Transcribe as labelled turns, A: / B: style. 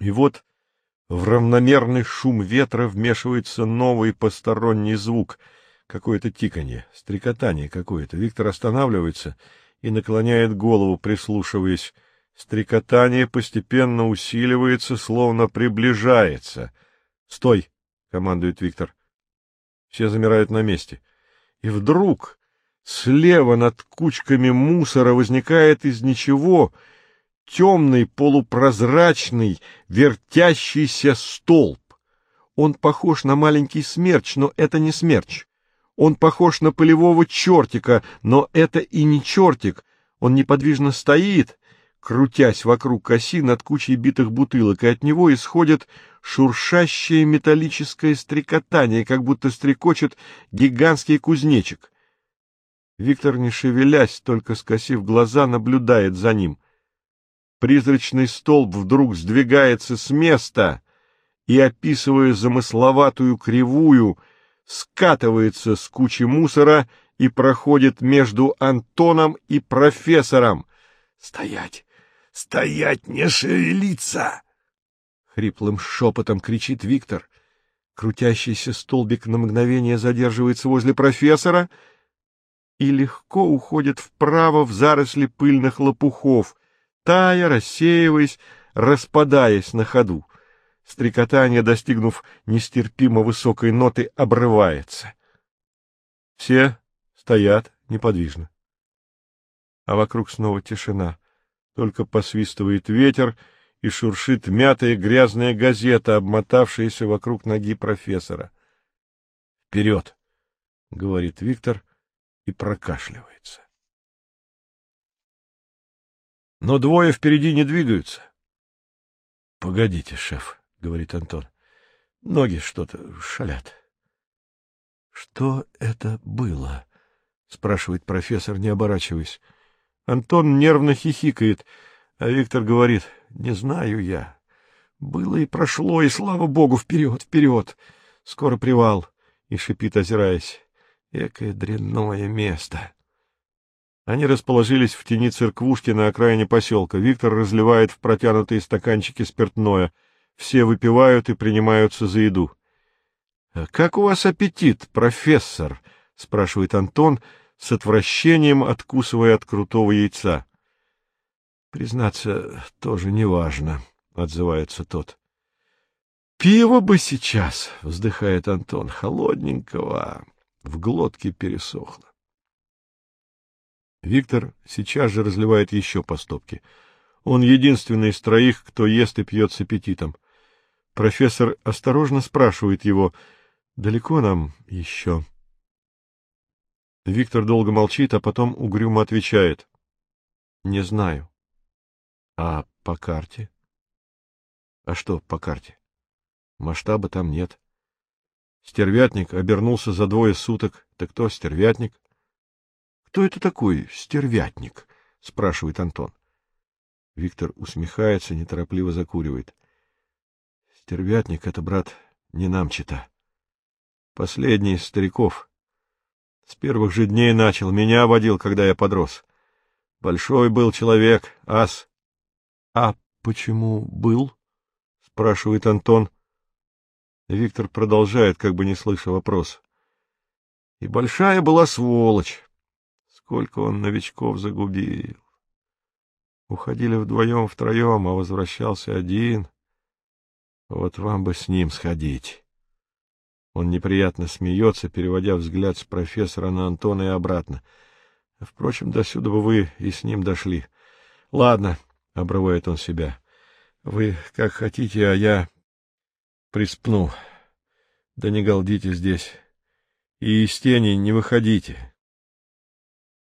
A: И вот в равномерный шум ветра вмешивается новый посторонний звук, какое-то тиканье, стрекотание какое-то. Виктор останавливается и наклоняет голову, прислушиваясь. Стрекотание постепенно усиливается, словно приближается. «Стой!» — командует Виктор. Все замирают на месте. И вдруг слева над кучками мусора возникает из ничего темный, полупрозрачный, вертящийся столб. Он похож на маленький смерч, но это не смерч. Он похож на полевого чертика, но это и не чертик. Он неподвижно стоит, крутясь вокруг оси над кучей битых бутылок, и от него исходит шуршащее металлическое стрекотание, как будто стрекочет гигантский кузнечик. Виктор, не шевелясь, только скосив глаза, наблюдает за ним. Призрачный столб вдруг сдвигается с места и, описывая замысловатую кривую, скатывается с кучи мусора и проходит между Антоном и профессором. «Стоять! Стоять, не шевелиться!» Хриплым шепотом кричит Виктор. Крутящийся столбик на мгновение задерживается возле профессора и легко уходит вправо в заросли пыльных лопухов, тая, рассеиваясь, распадаясь на ходу. Стрекотание, достигнув нестерпимо высокой ноты, обрывается. Все стоят неподвижно. А вокруг снова тишина. Только посвистывает ветер и шуршит мятая грязная газета, обмотавшаяся вокруг ноги профессора. «Вперед!» — говорит Виктор и прокашливается. Но двое впереди не двигаются. — Погодите, шеф, — говорит Антон. — Ноги что-то шалят. — Что это было? — спрашивает профессор, не оборачиваясь. Антон нервно хихикает, а Виктор говорит, — не знаю я. Было и прошло, и, слава богу, вперед, вперед. Скоро привал. И шипит, озираясь. Экое дрянное место. Они расположились в тени церквушки на окраине поселка. Виктор разливает в протянутые стаканчики спиртное. Все выпивают и принимаются за еду. — Как у вас аппетит, профессор? — спрашивает Антон, с отвращением откусывая от крутого яйца. — Признаться, тоже неважно, — отзывается тот. — Пиво бы сейчас, — вздыхает Антон, — холодненького, в глотке пересохло. Виктор сейчас же разливает еще по стопке. Он единственный из троих, кто ест и пьет с аппетитом. Профессор осторожно спрашивает его, далеко нам еще? Виктор долго молчит, а потом угрюмо отвечает. — Не знаю. — А по карте? — А что по карте? Масштаба там нет. Стервятник обернулся за двое суток. Так кто стервятник? Кто это такой стервятник? — спрашивает Антон. Виктор усмехается, неторопливо закуривает. — Стервятник — это, брат, не нам чита. Последний из стариков. С первых же дней начал, меня водил, когда я подрос. Большой был человек, ас. — А почему был? — спрашивает Антон. Виктор продолжает, как бы не слыша вопрос. И большая была сволочь. Сколько он новичков загубил. Уходили вдвоем-втроем, а возвращался один. Вот вам бы с ним сходить. Он неприятно смеется, переводя взгляд с профессора на Антона и обратно. Впрочем, до сюда бы вы и с ним дошли. Ладно, — обрывает он себя, — вы как хотите, а я приспну. Да не галдите здесь. И из тени не выходите.